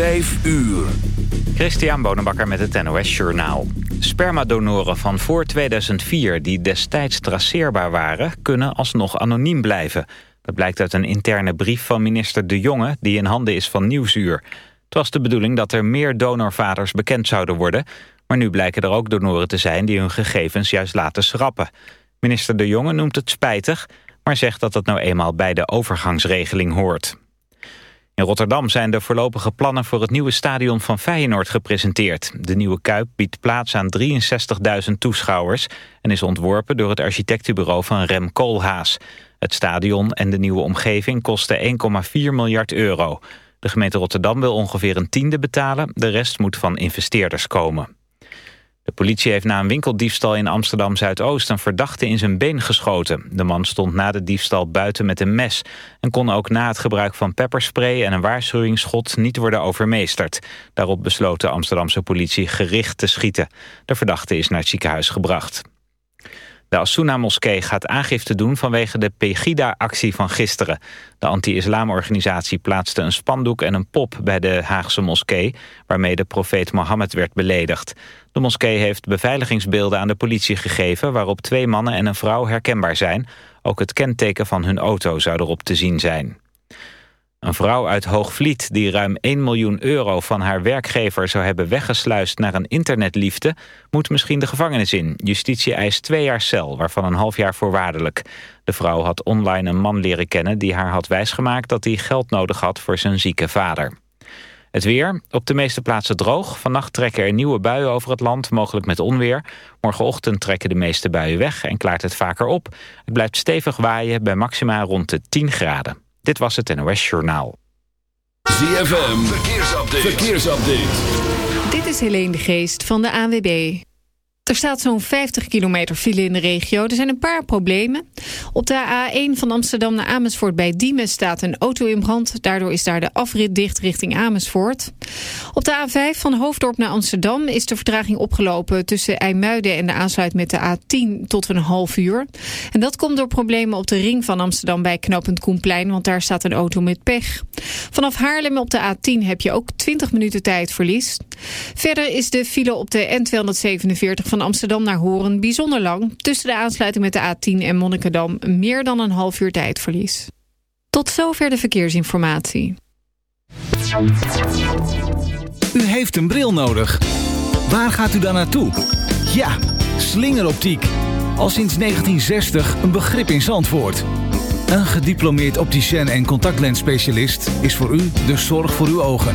Vijf uur. Christian Bonenbakker met het NOS Journaal. Spermadonoren van voor 2004 die destijds traceerbaar waren... kunnen alsnog anoniem blijven. Dat blijkt uit een interne brief van minister De Jonge... die in handen is van Nieuwsuur. Het was de bedoeling dat er meer donorvaders bekend zouden worden... maar nu blijken er ook donoren te zijn... die hun gegevens juist laten schrappen. Minister De Jonge noemt het spijtig... maar zegt dat het nou eenmaal bij de overgangsregeling hoort. In Rotterdam zijn de voorlopige plannen voor het nieuwe stadion van Feyenoord gepresenteerd. De nieuwe Kuip biedt plaats aan 63.000 toeschouwers... en is ontworpen door het architectenbureau van Rem Koolhaas. Het stadion en de nieuwe omgeving kosten 1,4 miljard euro. De gemeente Rotterdam wil ongeveer een tiende betalen. De rest moet van investeerders komen. De politie heeft na een winkeldiefstal in Amsterdam-Zuidoost... een verdachte in zijn been geschoten. De man stond na de diefstal buiten met een mes... en kon ook na het gebruik van pepperspray en een waarschuwingsschot... niet worden overmeesterd. Daarop besloot de Amsterdamse politie gericht te schieten. De verdachte is naar het ziekenhuis gebracht. De Asuna-moskee gaat aangifte doen vanwege de Pegida-actie van gisteren. De anti-islamorganisatie plaatste een spandoek en een pop bij de Haagse moskee... waarmee de profeet Mohammed werd beledigd. De moskee heeft beveiligingsbeelden aan de politie gegeven... waarop twee mannen en een vrouw herkenbaar zijn. Ook het kenteken van hun auto zou erop te zien zijn. Een vrouw uit Hoogvliet die ruim 1 miljoen euro van haar werkgever zou hebben weggesluist naar een internetliefde, moet misschien de gevangenis in. Justitie eist twee jaar cel, waarvan een half jaar voorwaardelijk. De vrouw had online een man leren kennen die haar had wijsgemaakt dat hij geld nodig had voor zijn zieke vader. Het weer, op de meeste plaatsen droog. Vannacht trekken er nieuwe buien over het land, mogelijk met onweer. Morgenochtend trekken de meeste buien weg en klaart het vaker op. Het blijft stevig waaien bij maxima rond de 10 graden. Dit was het NOS Journaal. ZFM, verkeersupdate. verkeersupdate. Dit is Helene de Geest van de ANWB. Er staat zo'n 50 kilometer file in de regio. Er zijn een paar problemen. Op de A1 van Amsterdam naar Amersfoort bij Diemen staat een auto in brand. Daardoor is daar de afrit dicht richting Amersfoort. Op de A5 van Hoofddorp naar Amsterdam is de vertraging opgelopen... tussen IJmuiden en de aansluit met de A10 tot een half uur. En dat komt door problemen op de ring van Amsterdam bij knooppunt Koenplein... want daar staat een auto met pech. Vanaf Haarlem op de A10 heb je ook 20 minuten tijdverlies. Verder is de file op de N247 van Amsterdam naar Horen bijzonder lang. Tussen de aansluiting met de A10 en Monnikendam meer dan een half uur tijdverlies. Tot zover de verkeersinformatie. U heeft een bril nodig. Waar gaat u dan naartoe? Ja, slingeroptiek. Al sinds 1960 een begrip in Zandvoort. Een gediplomeerd opticien en contactlensspecialist is voor u de zorg voor uw ogen.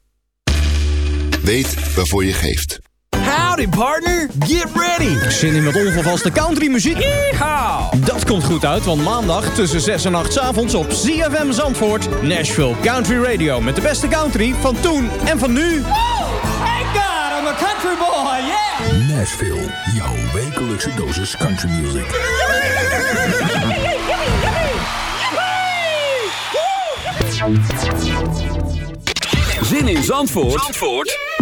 Weet waarvoor je geeft. Howdy partner, get ready! Zin in met onvervaste country muziek? Yeehaw! Dat komt goed uit, want maandag tussen 6 en 8 avonds op ZFM Zandvoort... Nashville Country Radio met de beste country van toen en van nu. Thank God, I'm a country boy, yeah! Nashville, jouw wekelijkse dosis country music. Zin in Zandvoort, Zandvoort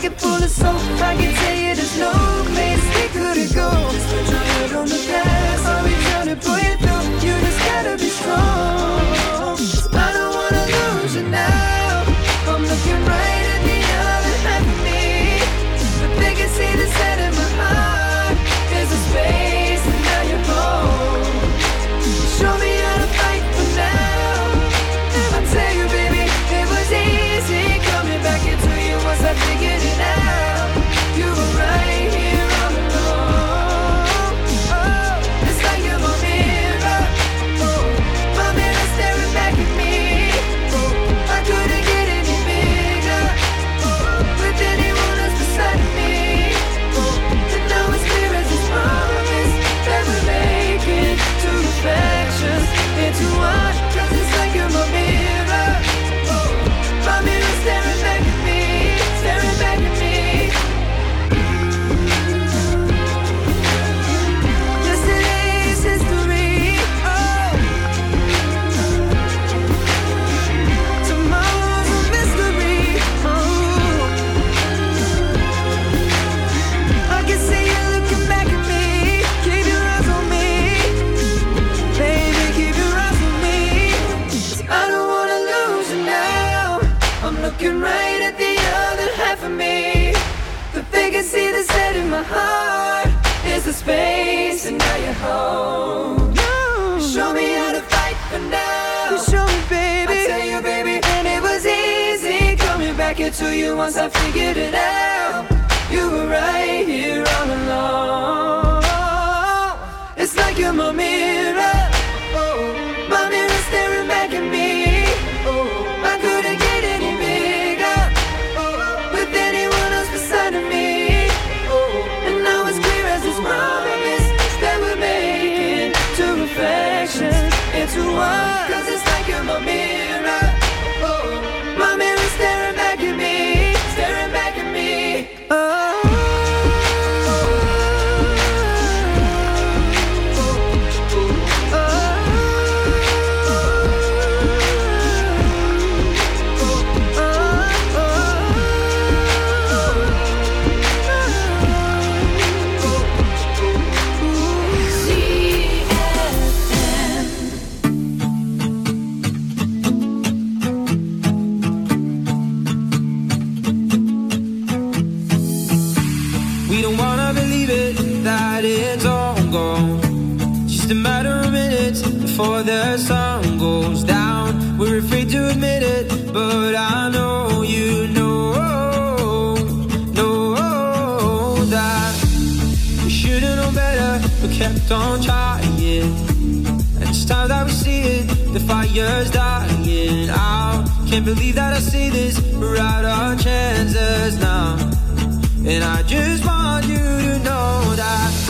pocket full of soap. I can tell you there's no place we couldn't go. Put your head on the glass, I'll be trying to pull you through. You just gotta be strong. I don't wanna lose you now. I'm looking right. minutes before the sun goes down. We're afraid to admit it, but I know you know, know that we should've known better, but kept on trying. And it's time that we see it, the fire's dying out. Can't believe that I see this, we're out our chances now. And I just want you to know that.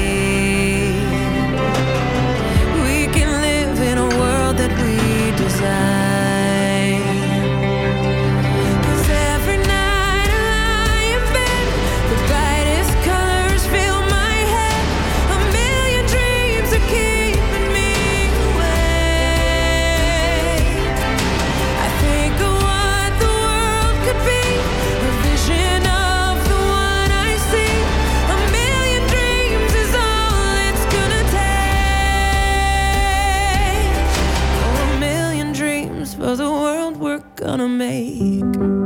wanna make.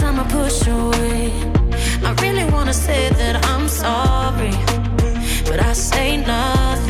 time I push away. I really wanna say that I'm sorry, but I say nothing.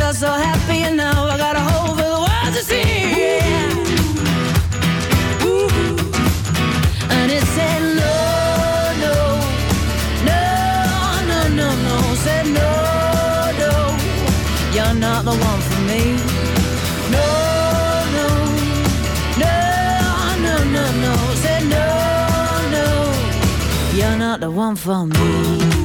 I'm so happy now I got a whole world to see. And said no, no, no, no, no, no. Said no, no, you're not the one for me. No, no, no, no, no, no. Said no, no, you're not the one for me.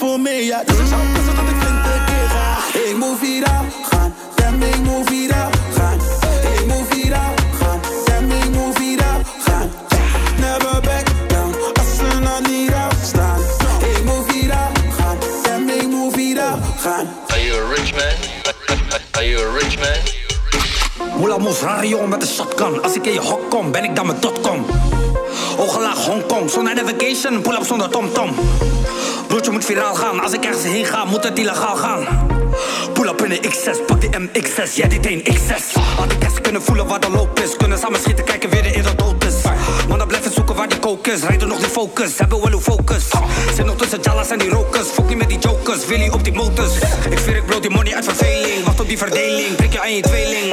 Voor meer. Ja, dus ik zou passen dat ik twintig keer ga. Ik moet viraal gaan. Damn, ik moet viraal gaan. Ik moet viraal gaan. Damn, ik moet viraal gaan. Never back down. Als ze nog niet afstaan. Ik moet viraal gaan. Damn, ik moet viraal gaan. Are you a rich man? Are you a rich man? Moela moes, rare jongen met een shotgun. Als ik in je hok kom, ben ik dan met dotcom. Ogen laag Hongkong, zonder navigation, pull up zonder tomtom. Broertje moet viraal gaan, als ik ergens heen ga, moet het illegaal gaan. Pull up in de X6, pak die MX6, jij die teen X6. Al die kessen kunnen voelen waar de loop is, kunnen samen schieten, kijken wie er in de dood is. Dan blijven zoeken waar die coke is, rijden nog die focus, hebben wel uw focus. Zit nog tussen Jalas en die rokers, fuck niet met die jokers, Willy op die motors. Ik veer ik brood die money uit verveling, wacht op die verdeling, prik je aan je tweeling.